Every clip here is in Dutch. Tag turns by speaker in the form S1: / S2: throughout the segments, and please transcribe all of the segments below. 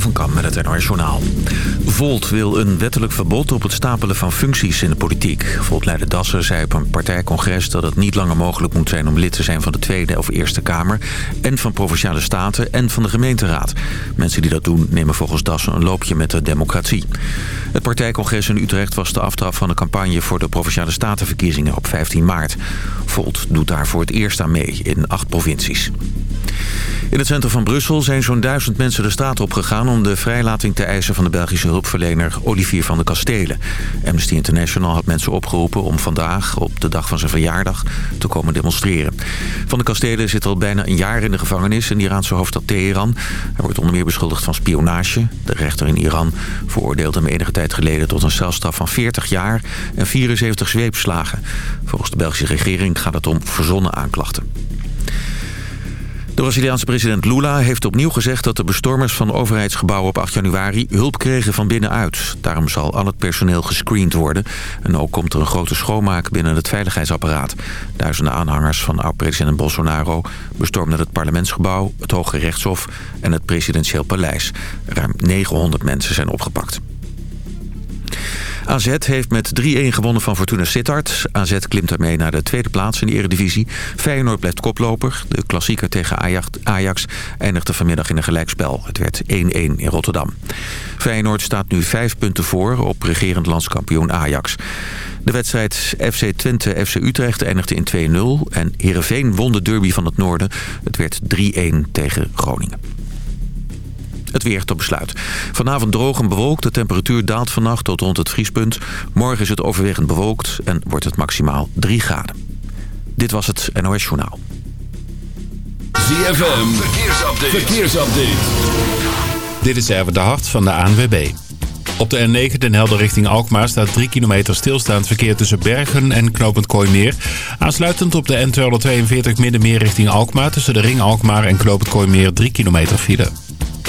S1: Van Kam met het NOS. Volt wil een wettelijk verbod op het stapelen van functies in de politiek. Volt-leider Dassen zei op een partijcongres dat het niet langer mogelijk moet zijn... om lid te zijn van de Tweede of Eerste Kamer... en van Provinciale Staten en van de gemeenteraad. Mensen die dat doen nemen volgens Dassen een loopje met de democratie. Het partijcongres in Utrecht was de aftrap van de campagne... voor de Provinciale Statenverkiezingen op 15 maart. Volt doet daar voor het eerst aan mee in acht provincies. In het centrum van Brussel zijn zo'n duizend mensen de straat om de vrijlating te eisen van de Belgische hulpverlener Olivier van de Kastelen. Amnesty International had mensen opgeroepen om vandaag, op de dag van zijn verjaardag, te komen demonstreren. Van de Kastelen zit al bijna een jaar in de gevangenis in de Iraanse hoofdstad Teheran. Hij wordt onder meer beschuldigd van spionage. De rechter in Iran veroordeelde hem enige tijd geleden tot een celstraf van 40 jaar en 74 zweepslagen. Volgens de Belgische regering gaat het om verzonnen aanklachten. De Braziliaanse president Lula heeft opnieuw gezegd dat de bestormers van overheidsgebouwen op 8 januari hulp kregen van binnenuit. Daarom zal al het personeel gescreend worden. En ook komt er een grote schoonmaak binnen het veiligheidsapparaat. Duizenden aanhangers van oud-president Bolsonaro bestormden het parlementsgebouw, het Hoge Rechtshof en het presidentieel paleis. Ruim 900 mensen zijn opgepakt. AZ heeft met 3-1 gewonnen van Fortuna Sittard. AZ klimt daarmee naar de tweede plaats in de eredivisie. Feyenoord blijft koploper. De klassieker tegen Ajax eindigde vanmiddag in een gelijkspel. Het werd 1-1 in Rotterdam. Feyenoord staat nu vijf punten voor op regerend landskampioen Ajax. De wedstrijd FC Twente FC Utrecht eindigde in 2-0. En Heerenveen won de derby van het noorden. Het werd 3-1 tegen Groningen. Het weer tot besluit. Vanavond droog en bewolkt. De temperatuur daalt vannacht tot rond het vriespunt. Morgen is het overwegend bewolkt en wordt het maximaal 3 graden. Dit was het NOS Journaal.
S2: ZFM, verkeersupdate. verkeersupdate. Dit is even de hart van de ANWB. Op de N9 Den Helder richting Alkmaar staat 3 kilometer stilstaand verkeer tussen Bergen en Knopend Kooimeer. Aansluitend op de N242 Middenmeer richting Alkmaar tussen de Ring Alkmaar en Knopend Kooimeer 3 kilometer file.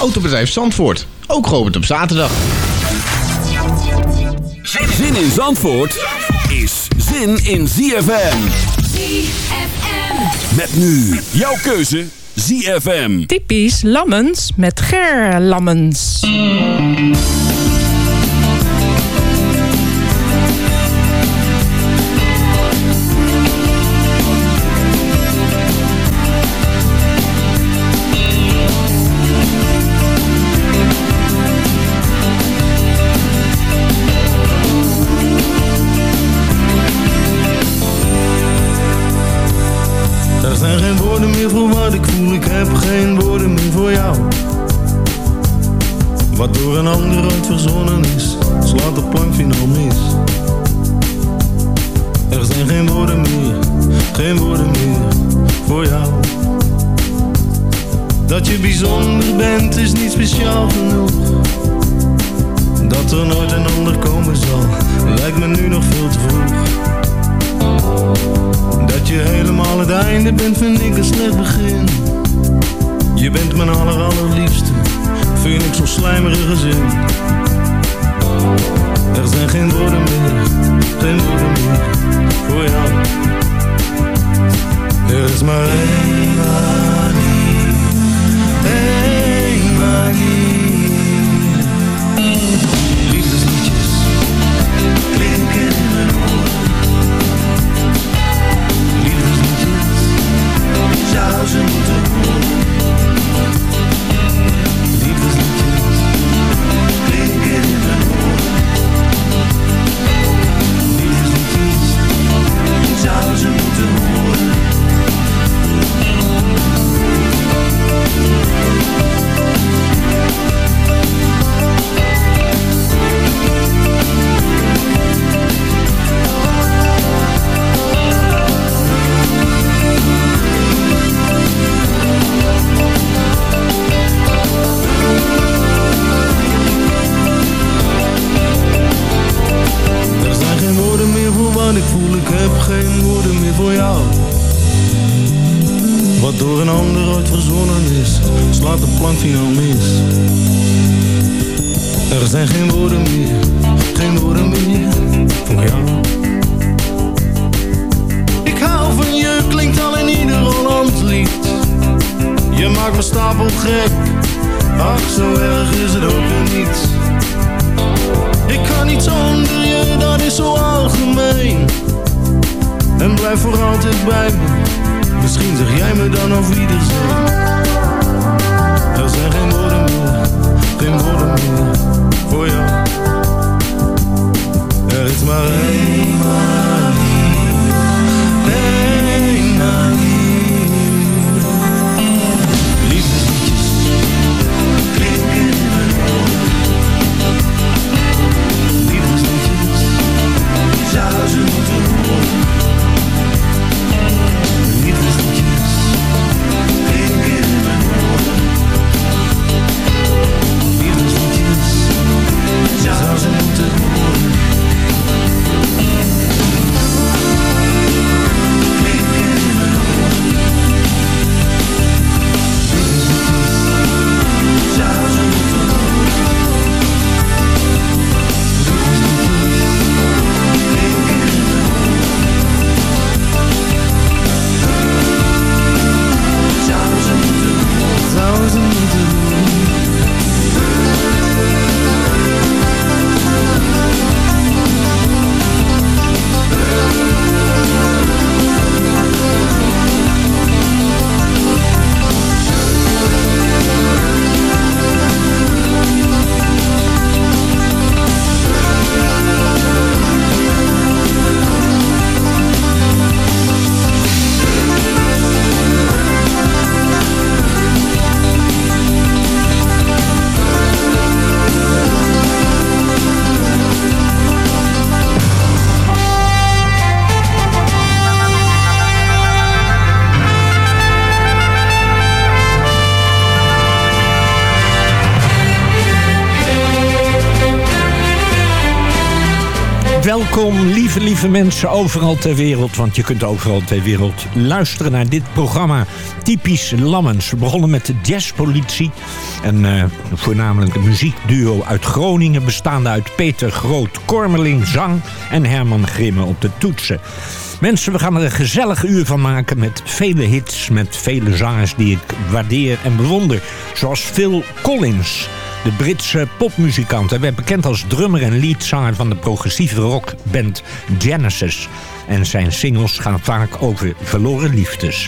S3: Autobedrijf Zandvoort. Ook geopend op zaterdag.
S2: Zin in Zandvoort is zin in ZFM.
S4: ZFM.
S2: Met nu jouw keuze ZFM.
S5: Typisch Lammens met Ger Lammens. ander bent is niet speciaal genoeg. Dat er nooit een ander komen zal Lijkt me nu nog veel te vroeg. Dat je helemaal het einde bent vind ik een slecht begin. Je bent mijn aller allerliefste Vind ik zo'n slijmerige zin. Er zijn geen woorden meer Geen woorden meer Voor jou. Er is maar één Liefdesliedjes klinken in mijn oren. Liefdesliedjes, ze moeten horen. Liefdesliedjes klinken in. Liefdesliedjes, ze moeten horen. Thank you. De plank mis. Er zijn geen woorden meer, geen woorden meer voor jou. Ik hou van je, klinkt al in ieder Holland lied. Je maakt me stapel gek, ach zo erg is het ook niet. Ik kan niet zonder je, dat is zo algemeen. En blijf voor altijd bij me, misschien zeg jij me dan over iedereen. Geen woorden meer voor jou. Er is maar één
S6: Welkom, lieve, lieve mensen, overal ter wereld. Want je kunt overal ter wereld luisteren naar dit programma. Typisch Lammens. We begonnen met de jazzpolitie. Een eh, voornamelijk een muziekduo uit Groningen... bestaande uit Peter Groot, Kormeling, zang... en Herman Grimme op de toetsen. Mensen, we gaan er een gezellig uur van maken met vele hits... met vele zangers die ik waardeer en bewonder. Zoals Phil Collins... De Britse popmuzikant. Hij werd bekend als drummer en leadzanger van de progressieve rockband Genesis. En zijn singles gaan vaak over verloren liefdes.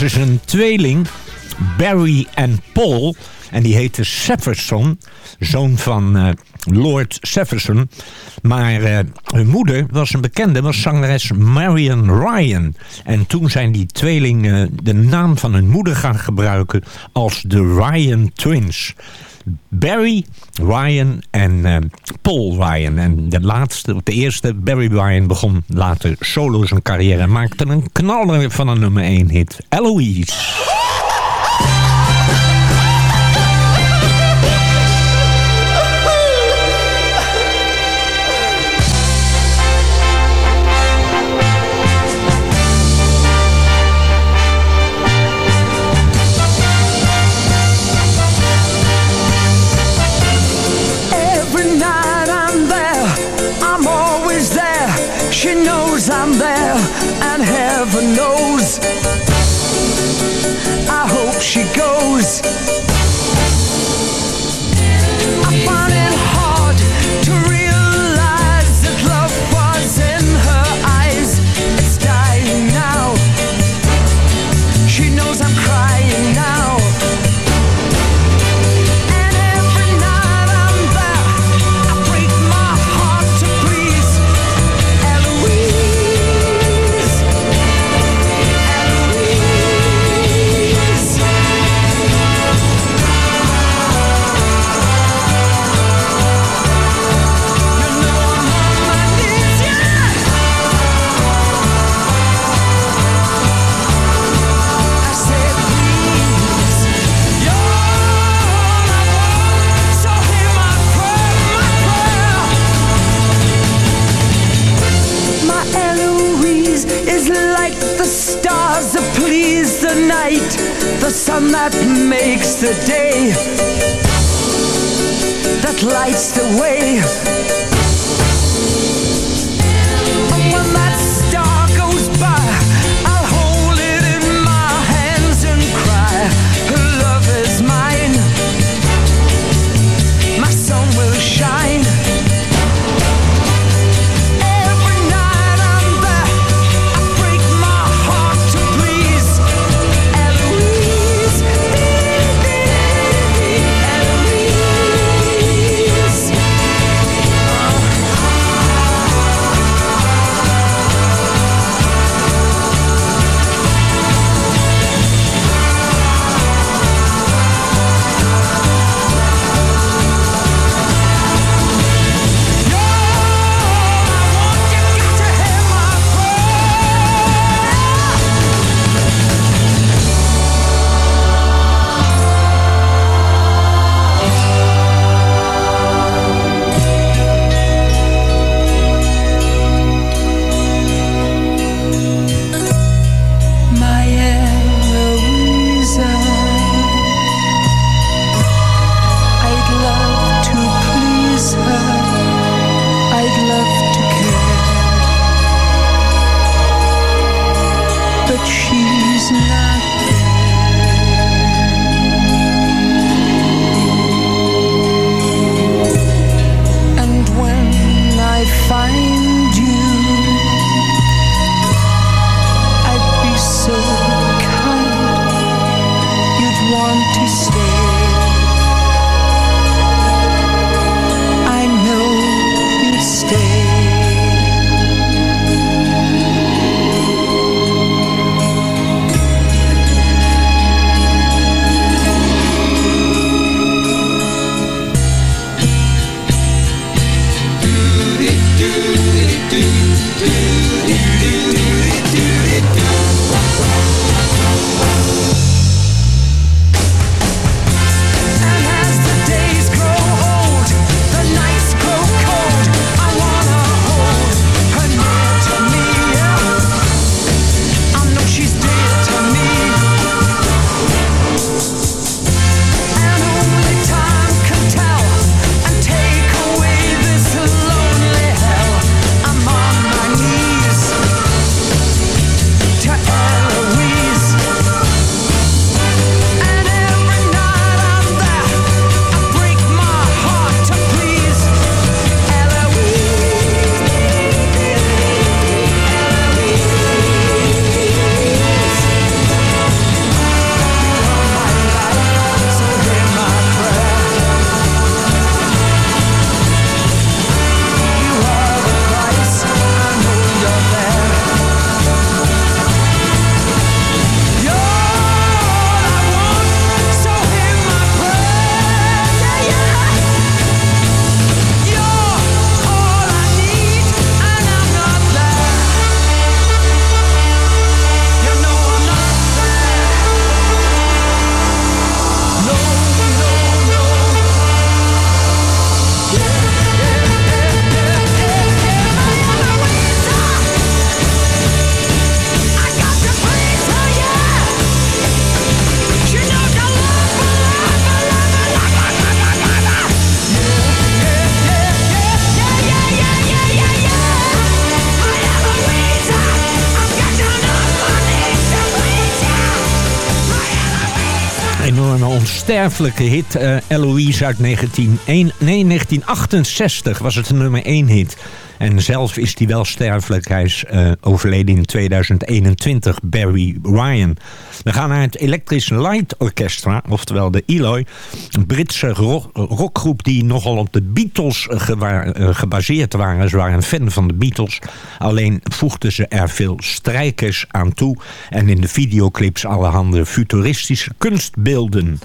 S6: Was dus een tweeling, Barry en Paul. En die heette Severson, zoon van uh, Lord Severson. Maar uh, hun moeder was een bekende, was zangeres Marion Ryan. En toen zijn die tweelingen de naam van hun moeder gaan gebruiken als de Ryan Twins. Barry Ryan en uh, Paul Ryan. En de laatste, de eerste, Barry Ryan, begon later solo zijn carrière... en maakte een knaller van een nummer 1 hit, Eloise.
S7: Makes the day that lights the way
S8: onsterfelijke hit. Uh, Eloise uit 19, nee, 1968 was het nummer 1 hit. En zelf is hij wel sterfelijk. Hij is uh, overleden in 2021, Barry Ryan. We gaan naar het Electric Light Orchestra, oftewel de Eloy. Een Britse rock, rockgroep die nogal op de Beatles gebaseerd waren. Ze waren een fan van de Beatles. Alleen voegden ze er veel strijkers aan toe. En in de videoclips allerhande futuristische kunstbeelden.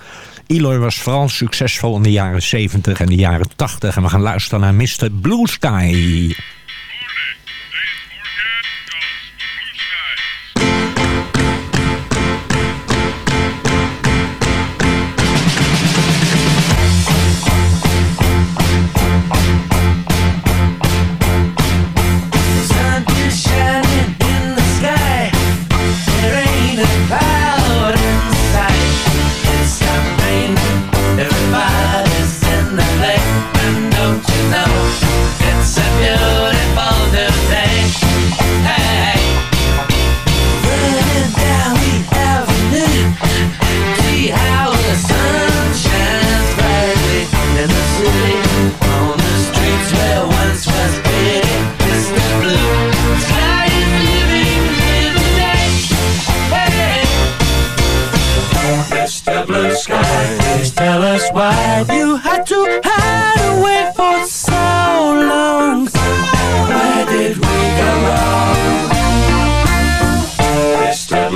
S8: Eloy was vooral succesvol in de jaren 70 en de jaren 80. En we gaan luisteren naar Mr. Blue Sky.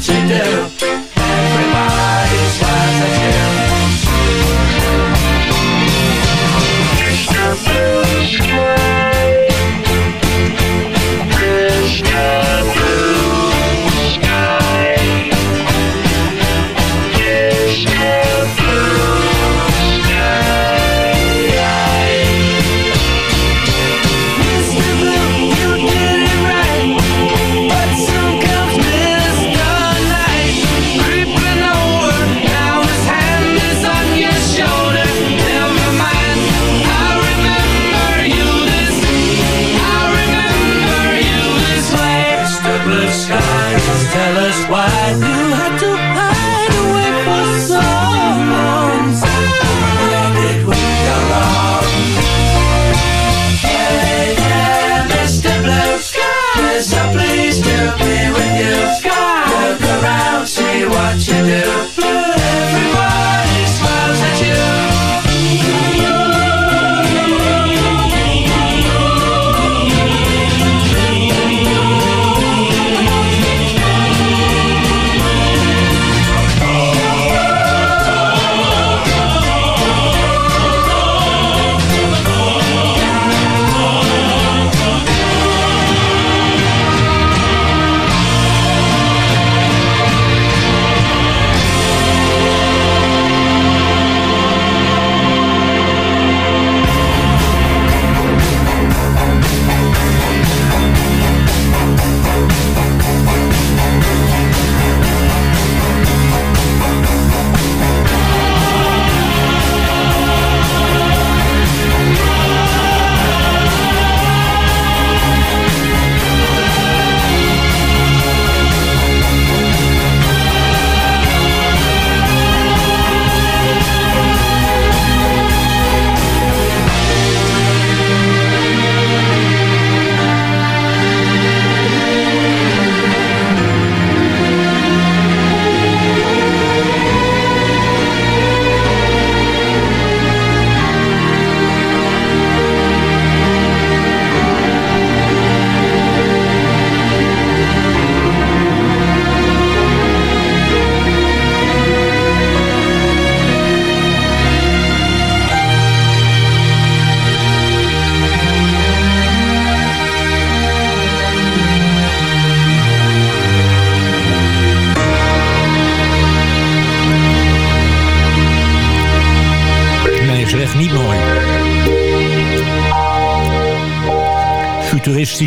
S4: what do.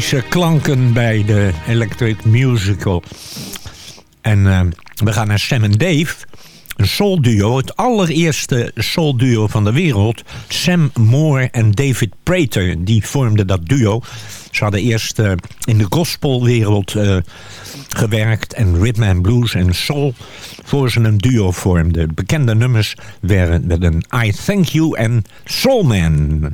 S4: Klanken bij de Electric Musical. En uh, we gaan naar Sam en Dave. Een soul duo, het allereerste soul duo van de wereld. Sam Moore en David Prater, die vormden dat duo. Ze hadden eerst uh, in de gospelwereld uh, gewerkt en rhythm and blues en soul voor ze een duo vormden. Bekende nummers werden, werden I Thank You en Soul Man.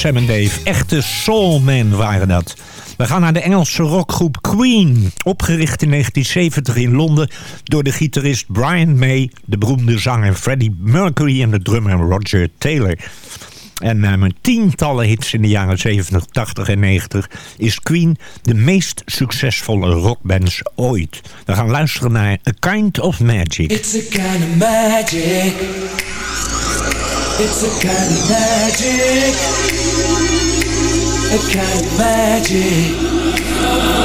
S4: Sam en Dave. Echte soulmen waren dat. We gaan naar de Engelse rockgroep Queen. Opgericht in 1970 in Londen door de gitarist Brian May... de beroemde zanger Freddie Mercury en de drummer Roger Taylor. En na met tientallen hits in de jaren 70, 80 en 90... is Queen de meest succesvolle rockbands ooit. We gaan luisteren naar A Kind of Magic.
S8: It's a kind of magic... It's a kind of magic, a kind of magic.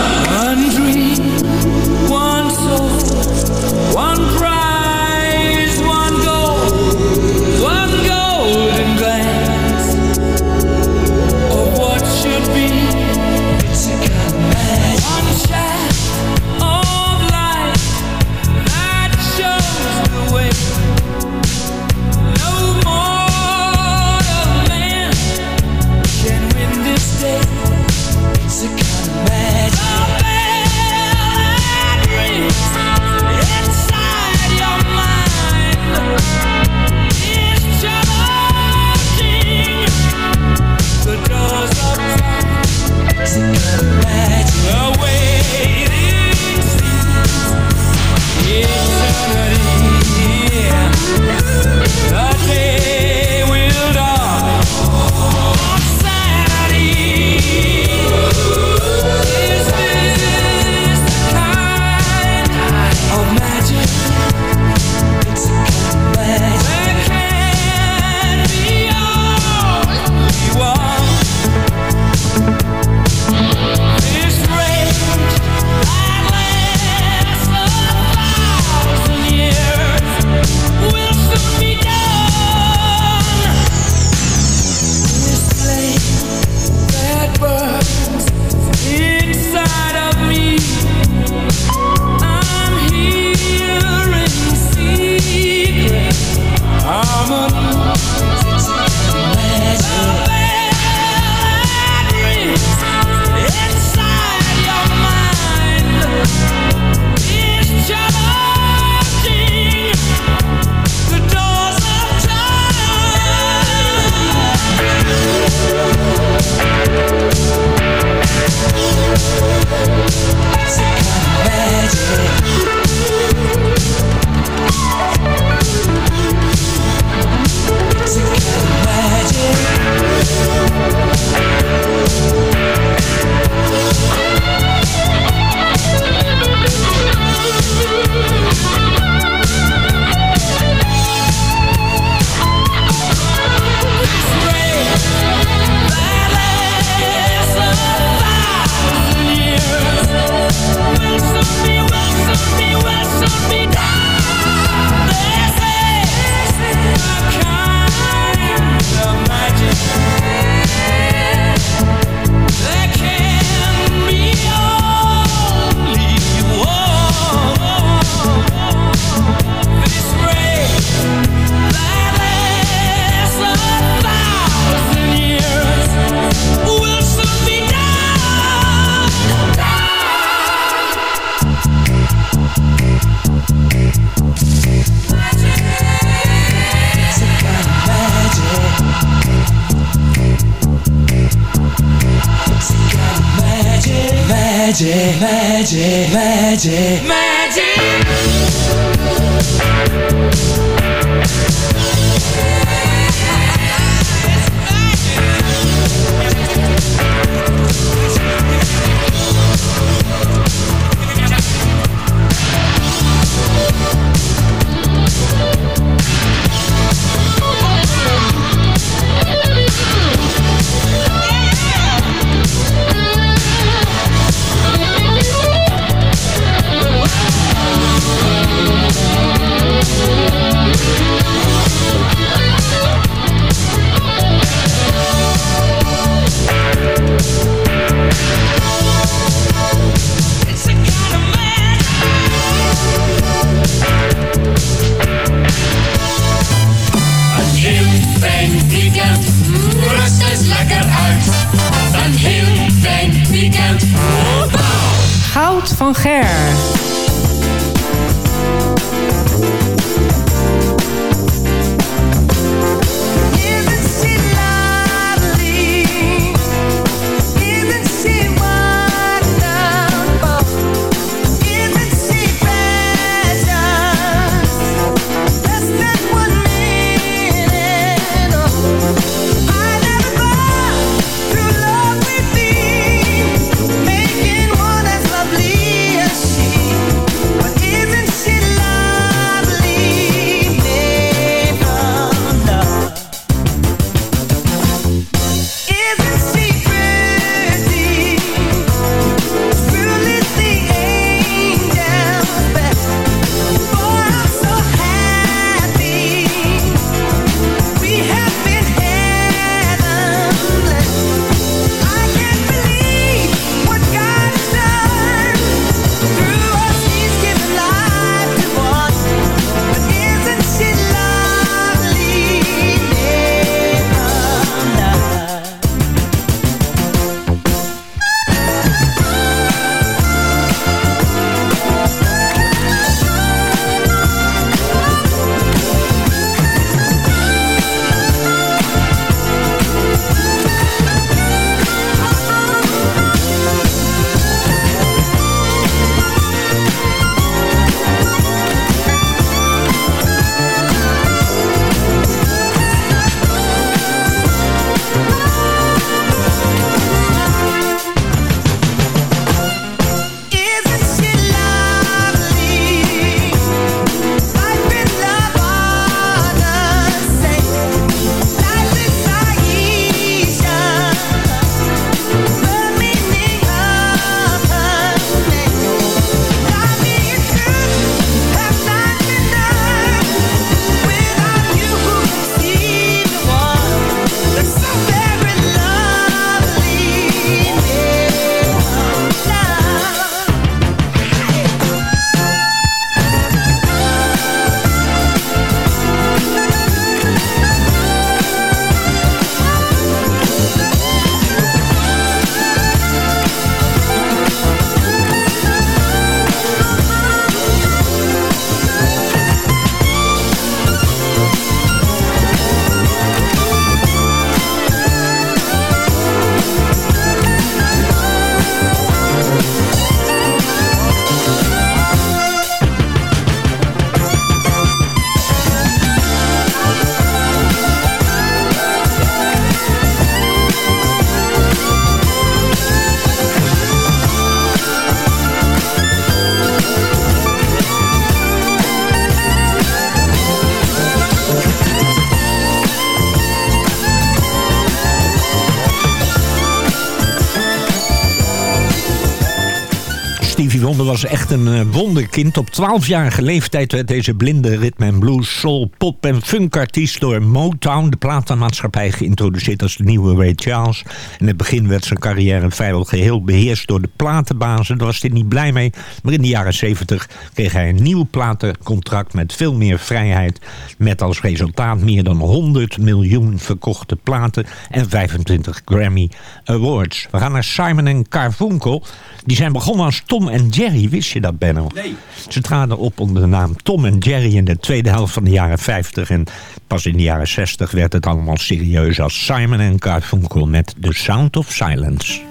S6: Wonder was echt een eh, wonderkind. Op 12-jarige leeftijd werd deze blinde ritme en blues, soul, pop en funkartiest door Motown, de platenmaatschappij, geïntroduceerd als de nieuwe Ray Charles. In het begin werd zijn carrière vrijwel geheel beheerst door de platenbazen. Daar was hij niet blij mee. Maar in de jaren 70 kreeg hij een nieuw platencontract met veel meer vrijheid. Met als resultaat meer dan 100 miljoen verkochte platen en 25 Grammy Awards. We gaan naar Simon en Carfunkel. Die zijn begonnen als Tom en Jerry. Wist je dat, Benno?
S9: Nee.
S6: Ze traden op onder de naam Tom en Jerry in de tweede helft van de jaren 50. En pas in de jaren 60 werd het allemaal serieus als Simon en Garfunkel met The Sound of Silence.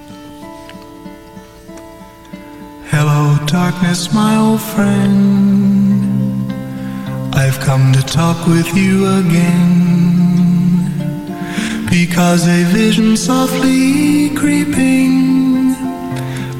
S9: Hello, darkness, my old friend. I've come to talk with you again. Because a vision softly creeping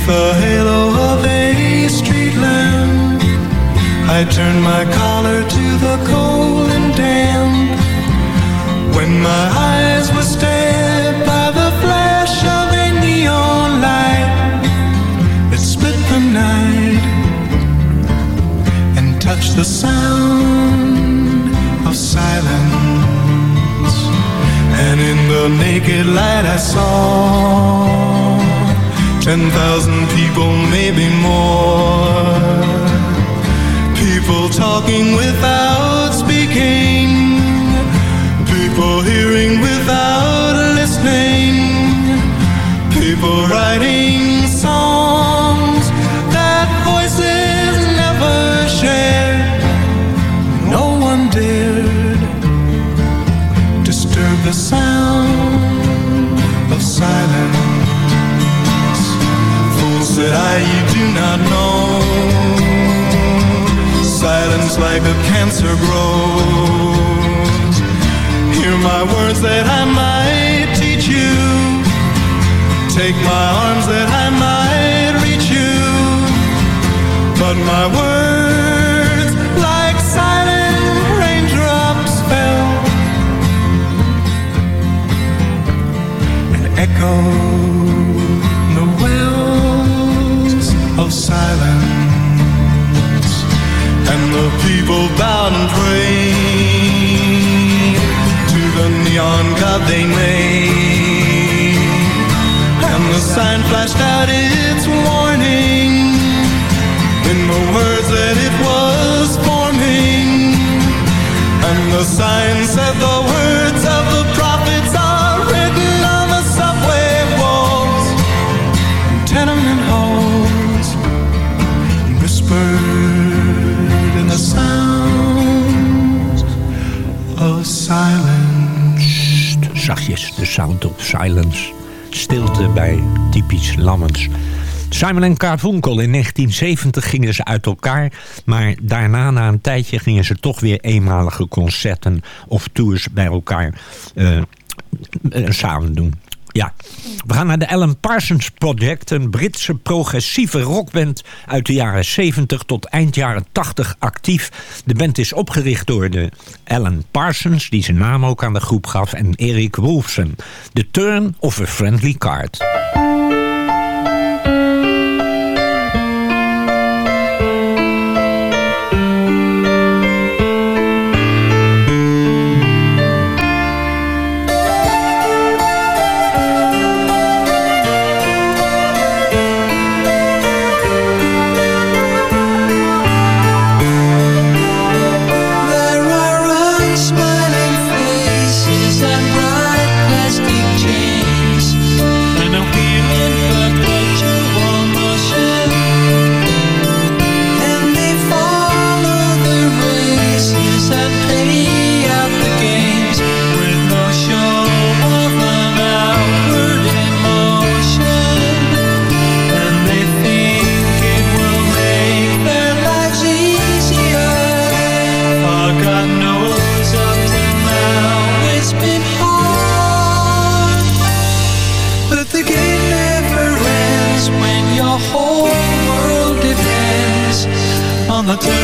S9: neath the halo of a street lamp. I turned my collar to the cold and damp. When my eyes were stared by the flash of a neon light that split the night and touched the sound of silence. And in the naked light I saw ten thousand people, maybe more. People talking without speaking. People hearing without listening. People writing songs That voices never shared No one dared Disturb the sound of silence that I you do not know silence like a cancer grows. Hear my words that I might teach you. Take my arms that I might reach you. But my words, like silent raindrops, fell and echoed people bowed and prayed to the neon god they made. And the sign flashed out its warning in the words that it was forming. And the sign said the words of the
S8: sound of silence. Stilte bij typisch Lammens. Simon en Garfunkel in 1970 gingen ze uit elkaar... maar daarna, na een tijdje, gingen ze toch weer eenmalige concerten... of tours bij elkaar eh, eh, samen doen. Ja, we gaan naar de Alan Parsons Project, een Britse progressieve rockband uit de jaren 70 tot eind jaren 80 actief. De band is opgericht door de Alan Parsons, die zijn naam ook aan de groep gaf, en Eric Wolfson. The Turn of a Friendly Card.
S6: noche.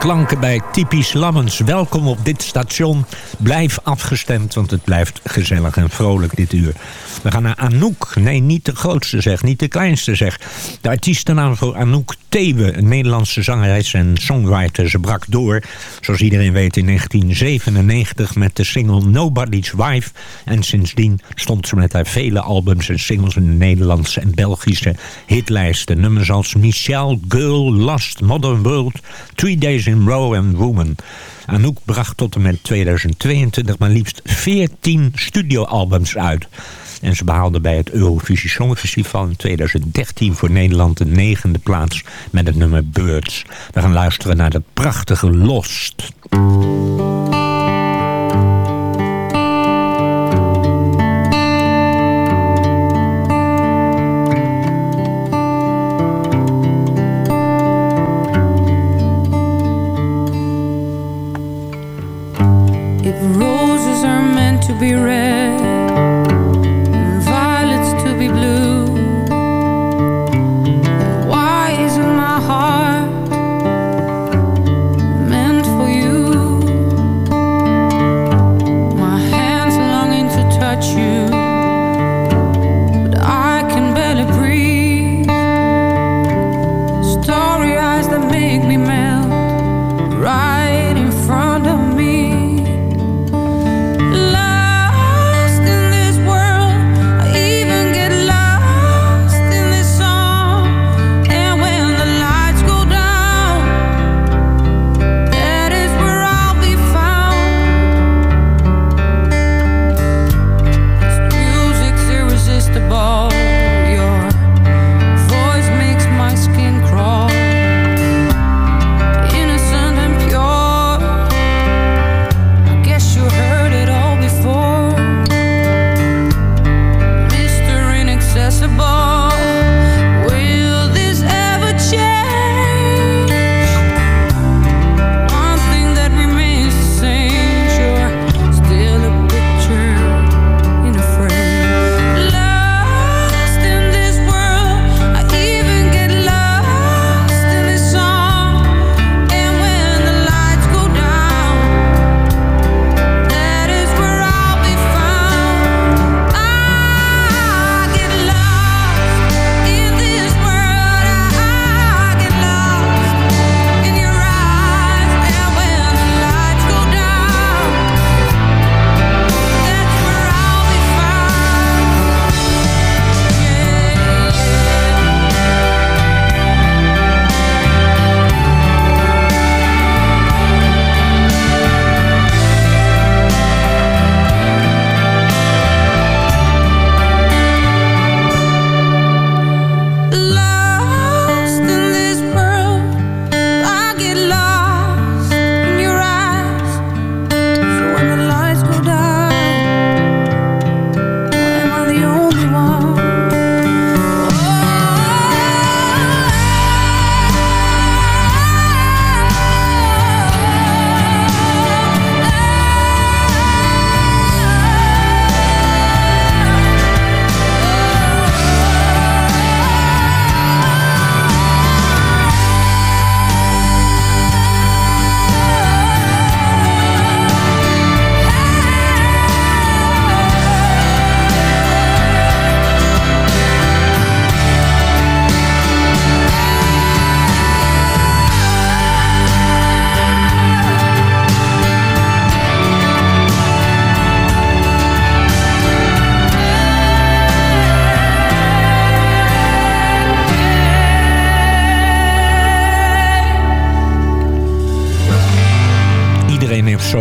S6: Klanken bij Typisch Lammens. Welkom op dit station. Blijf afgestemd, want het blijft gezellig en vrolijk dit uur. We gaan naar Anouk. Nee, niet de grootste zeg, niet de kleinste zeg. De artiestennaam voor Anouk Thewe, een Nederlandse zangeres en songwriter. Ze brak door, zoals iedereen weet, in 1997 met de single Nobody's Wife. En sindsdien stond ze met haar vele albums en singles in de Nederlandse en Belgische hitlijsten. Nummers als Michelle, Girl, Lost, Modern World, Three Days in Row en Woman. Anouk bracht tot en met 2022 maar liefst 14 studioalbums uit. En ze behaalde bij het Eurovisie Songfestival in 2013 voor Nederland de negende plaats met het nummer Birds. We gaan luisteren naar dat prachtige Lost.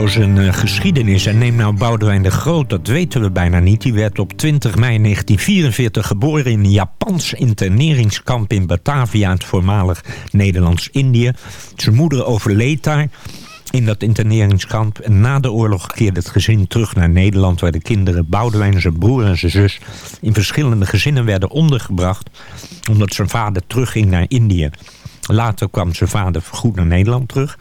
S6: Zijn eh, geschiedenis. En neem nou Boudewijn de Groot, dat weten we bijna niet. Die werd op 20 mei 1944 geboren in een Japans interneringskamp in Batavia, het voormalig Nederlands-Indië. Zijn moeder overleed daar in dat interneringskamp. En na de oorlog keerde het gezin terug naar Nederland... waar de kinderen Boudewijn, zijn broer en zijn zus... in verschillende gezinnen werden ondergebracht... omdat zijn vader terugging naar Indië. Later kwam zijn vader goed naar Nederland terug.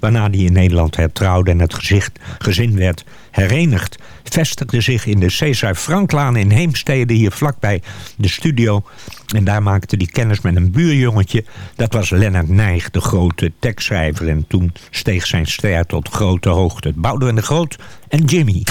S6: Waarna hij in Nederland hertrouwde en het gezicht, gezin werd herenigd. Vestigde zich in de Cesar Franklaan in Heemstede, hier vlakbij de studio. En daar maakte hij kennis met een buurjongetje. Dat was Lennart Nijg, de grote tekstschrijver. En toen steeg zijn ster tot grote hoogte. Boudewijn de Groot en Jimmy.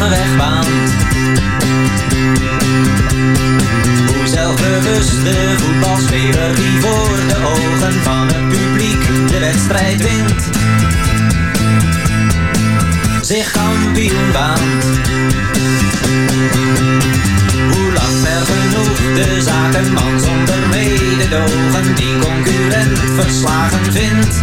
S10: Zichzelf een weg baant? Hoe zelfbewust de voetbalspeler die voor de ogen van het publiek de wedstrijd wint zich kampioen baant? Hoe lacht er genoeg de zakenman zonder mededogen die concurrent verslagen vindt?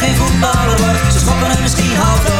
S10: Geen voetballer wordt, ze schoppen hem misschien half dood.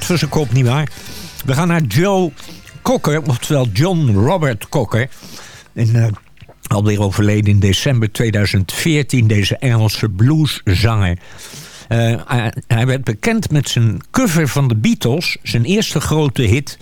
S10: Bord voor zijn kop,
S6: nietwaar? We gaan naar Joe Cocker, oftewel John Robert Cocker. Eh, alweer overleden in december 2014, deze Engelse blueszanger. Hij, hij werd bekend met zijn cover van de Beatles, zijn eerste grote hit.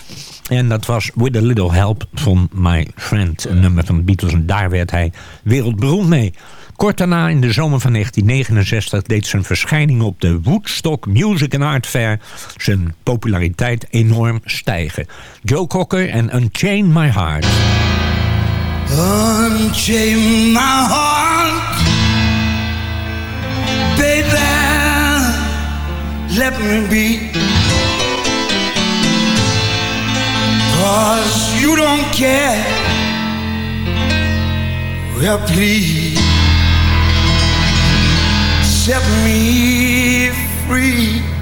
S6: En dat was With a Little Help from My Friend, een nummer van de Beatles. En daar werd hij wereldberoemd mee. Kort daarna, in de zomer van 1969, deed zijn verschijning op de Woodstock Music and Art Fair. Zijn populariteit enorm stijgen. Joe Cocker en Unchain My Heart.
S11: Unchain my heart. Baby, let me be.
S9: Cause you don't care. Well, please. set me free.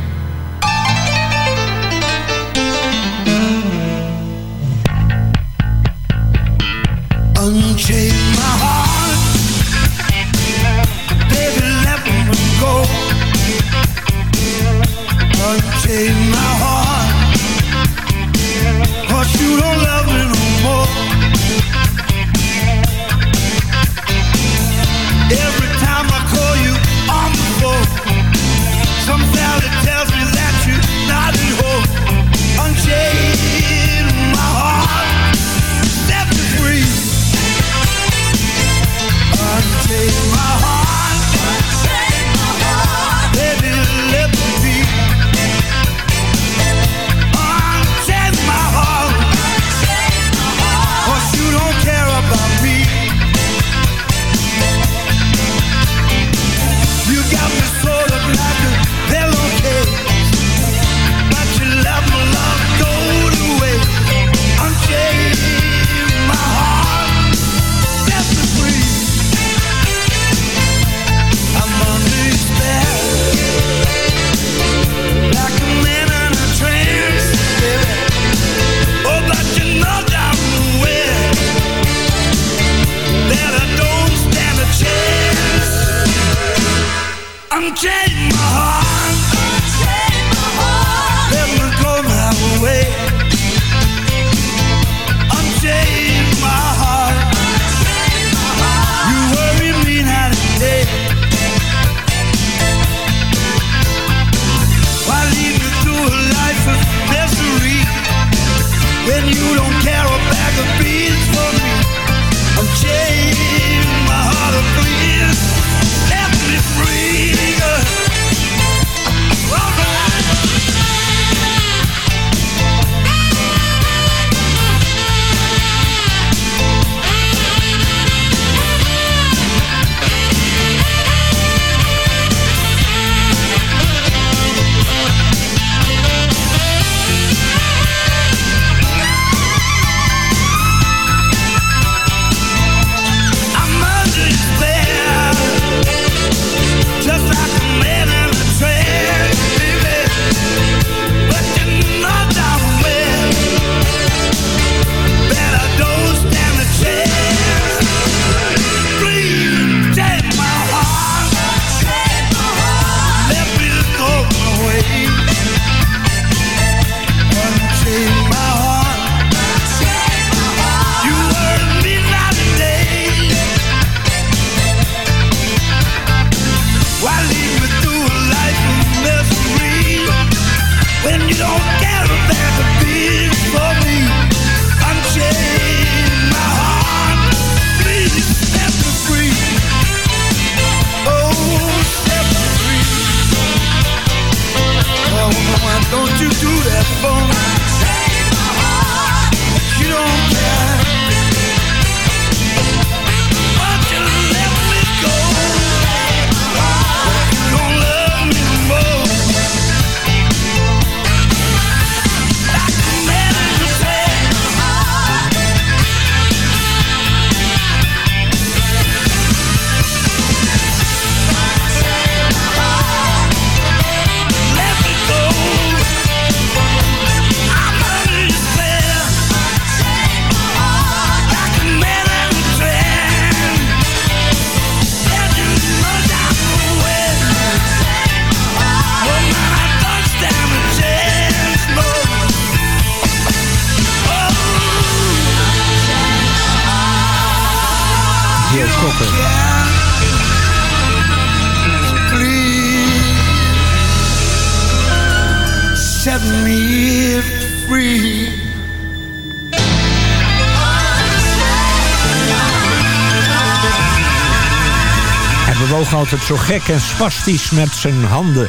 S6: Het zo gek en spastisch met zijn handen.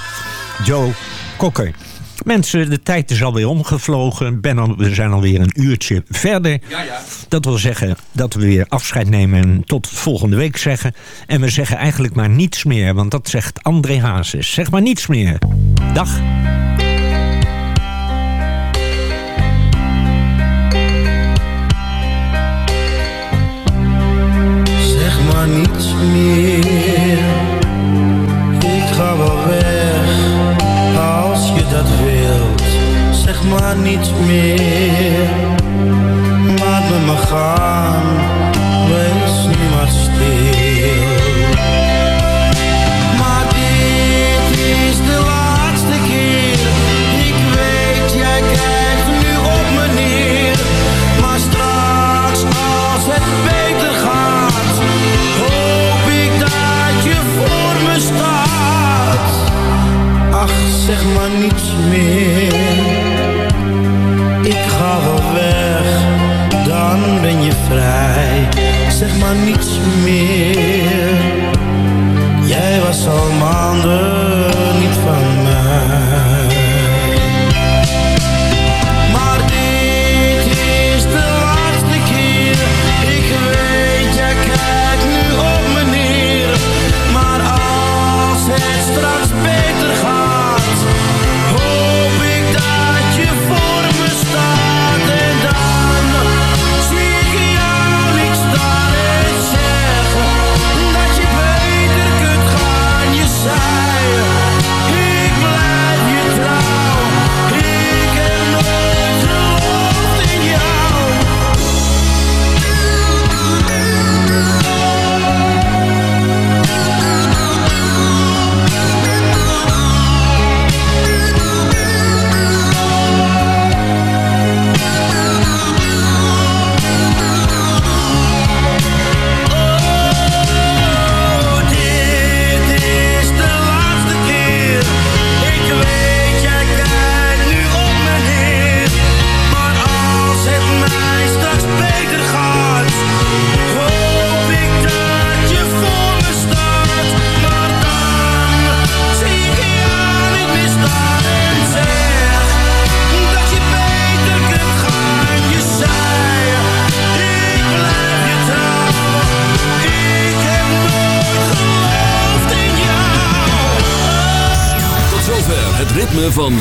S6: Joe Kokker. Mensen, de tijd is alweer omgevlogen. Ben we zijn alweer een uurtje verder. Ja, ja. Dat wil zeggen dat we weer afscheid nemen en tot volgende week zeggen. En we zeggen eigenlijk maar niets meer, want dat zegt André Hazes. Zeg maar niets meer. Dag.
S4: niets meer. Laat me maar gaan. vrij, zeg maar niets meer. Jij was al maanden